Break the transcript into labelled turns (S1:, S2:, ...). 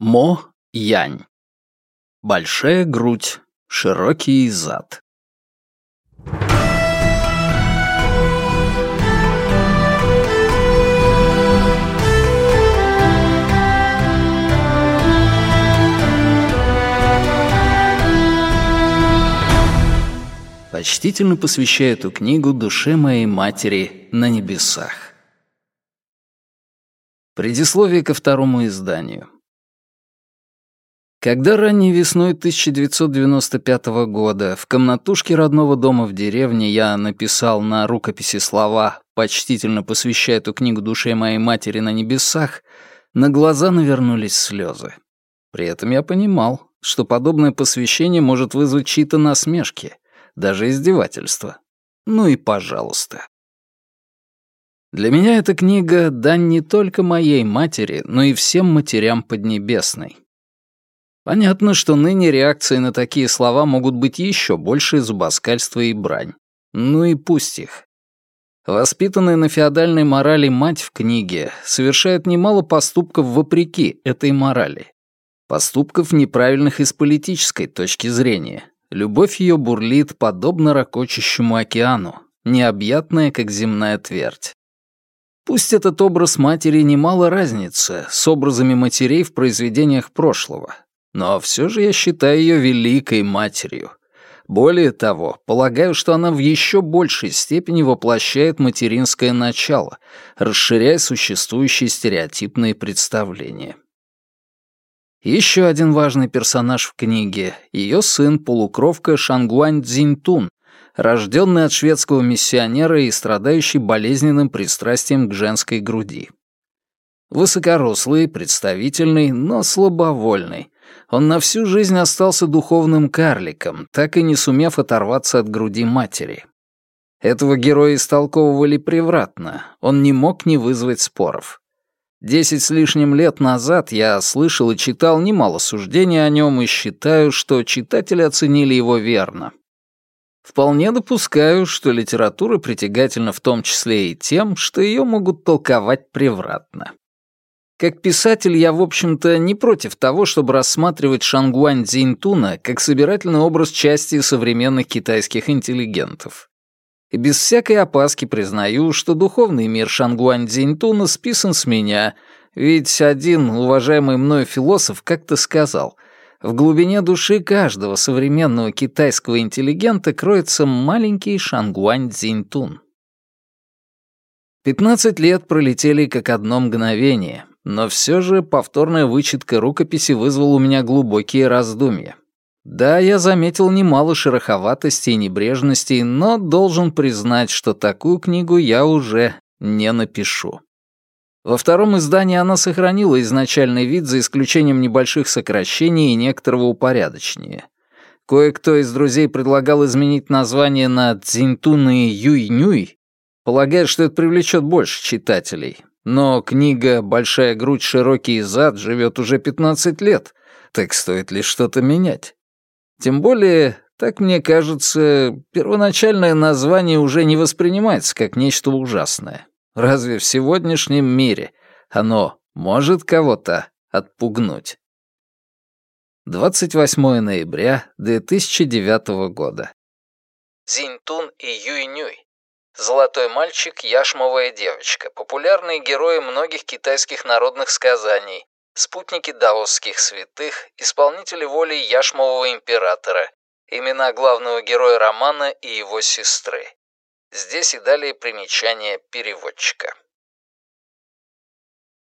S1: Мо Янь. Большая грудь, широкий зад. Почтительно посвящаю эту книгу душе моей матери на небесах. Предисловие ко второму изданию. Когда ранней весной 1995 года в комнатушке родного дома в деревне я написал на рукописи слова «Почтительно посвящая эту книгу душе моей матери на небесах», на глаза навернулись слезы. При этом я понимал, что подобное посвящение может вызвать чьи-то насмешки, даже издевательства. Ну и пожалуйста. Для меня эта книга — дань не только моей матери, но и всем матерям Поднебесной. Понятно, что ныне реакции на такие слова могут быть еще больше зубоскальства и брань. Ну и пусть их. Воспитанная на феодальной морали мать в книге совершает немало поступков вопреки этой морали. Поступков неправильных и с политической точки зрения. Любовь ее бурлит подобно ракочущему океану, необъятная, как земная твердь. Пусть этот образ матери немало разницы с образами матерей в произведениях прошлого, но все же я считаю ее великой матерью. Более того, полагаю, что она в еще большей степени воплощает материнское начало, расширяя существующие стереотипные представления. Еще один важный персонаж в книге — ее сын-полукровка Шангуань Цзиньтун, рожденный от шведского миссионера и страдающий болезненным пристрастием к женской груди. Высокорослый, представительный, но слабовольный, он на всю жизнь остался духовным карликом, так и не сумев оторваться от груди матери. Этого героя истолковывали превратно, он не мог не вызвать споров. Десять с лишним лет назад я слышал и читал немало суждений о нем и считаю, что читатели оценили его верно. Вполне допускаю, что литература притягательна в том числе и тем, что ее могут толковать превратно. Как писатель я, в общем-то, не против того, чтобы рассматривать Шангуань Цзиньтуна как собирательный образ части современных китайских интеллигентов. И без всякой опаски признаю, что духовный мир Шангуань Цзиньтуна списан с меня, ведь один уважаемый мною философ как-то сказал, в глубине души каждого современного китайского интеллигента кроется маленький Шангуань Цзиньтун. Пятнадцать лет пролетели как одно мгновение, но все же повторная вычетка рукописи вызвала у меня глубокие раздумья. Да, я заметил немало шероховатостей и небрежностей, но должен признать, что такую книгу я уже не напишу. Во втором издании она сохранила изначальный вид за исключением небольших сокращений и некоторого упорядочения. Кое-кто из друзей предлагал изменить название на «Цзиньтун и Юй-Нюй», полагая, что это привлечет больше читателей, но книга «Большая грудь, широкий зад» живет уже 15 лет, так стоит ли что-то менять? Тем более, так мне кажется, первоначальное название уже не воспринимается как нечто ужасное. Разве в сегодняшнем мире оно может кого-то отпугнуть? 28 ноября 2009 года.
S2: Зинтун и Юйнюй Золотой мальчик, яшмовая девочка. Популярные герои многих китайских народных сказаний. Спутники даосских святых, исполнители воли яшмового императора. Имена главного героя романа и его сестры. Здесь и далее примечание переводчика.